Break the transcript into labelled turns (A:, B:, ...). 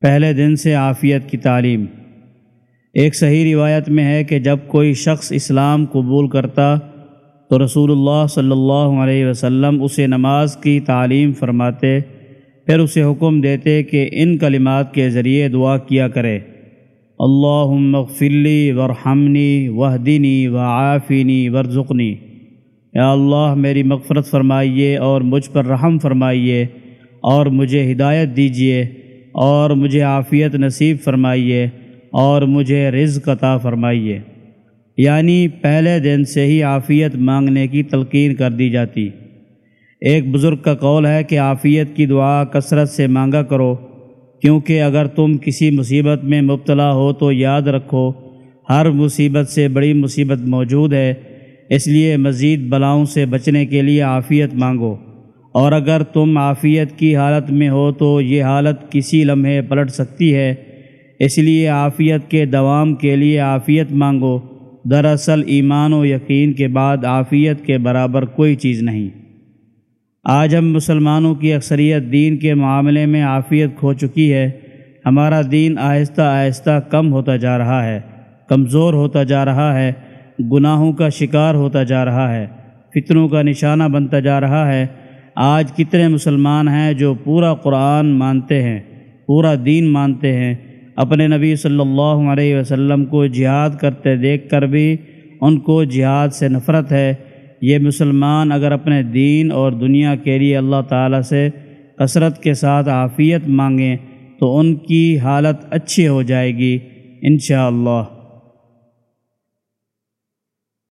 A: پہلے دن سے عافیت کی تعلیم۔ ایک صحیح روایت میں ہے کہ جب کوئی شخص اسلام قبول کرتا تو رسول اللہ صلی اللہ علیہ وسلم اسے نماز کی تعلیم فرماتے، پھر اسے حکم دیتے کہ ان کلمات کے ذریعے دعا کیا کرے۔ اللہ مغفلی ورحمنی وحدینی و عافینی ورژنی یا اللہ، میری مغفرت فرمائیے اور مجھ پر رحم فرمائیے اور مجھے ہدایت دیجیے۔ اور مجھے عافیت نصیب فرمائیے اور مجھے رزق عطا فرمائیے۔ یعنی پہلے دن سے ہی عافیت مانگنے کی تلقین کر دی جاتی۔ ایک بزرگ کا قول ہے کہ عافیت کی دعا کثرت سے مانگا کرو، کیونکہ اگر تم کسی مصیبت میں مبتلا ہو تو یاد رکھو، ہر مصیبت سے بڑی مصیبت موجود ہے، اس لیے مزید بلاؤں سے بچنے کے لیے عافیت مانگو۔ اور اگر تم عافیت کی حالت میں ہو تو یہ حالت کسی لمحے پلٹ سکتی ہے۔ اس لیے عافیت کے دوام کے لیے عافیت مانگو۔ دراصل ایمان و یقین کے بعد عافیت کے برابر کوئی چیز نہیں۔ آج ہم مسلمانوں کی اکثریت دین کے معاملے میں عافیت کھو چکی ہے۔ ہمارا دین آہستہ آہستہ کم ہوتا جا رہا ہے، کمزور ہوتا جا رہا ہے، گناہوں کا شکار ہوتا جا رہا ہے فطروں کا نشانہ بنتا جا رہا ہے۔ آج کتنے مسلمان ہیں جو پورا قرآن مانتے ہیں، پورا دین مانتے ہیں، اپنے نبی صلی اللہ علیہ وسلم کو جہاد کرتے دیکھ کر بھی ان کو جہاد سے نفرت ہے۔ یہ مسلمان اگر اپنے دین اور دنیا کے لیے اللہ تعالیٰ سے کثرت کے ساتھ عافیت مانگیں تو ان کی حالت اچھی ہو جائے گی، انشاءاللہ۔ اللہ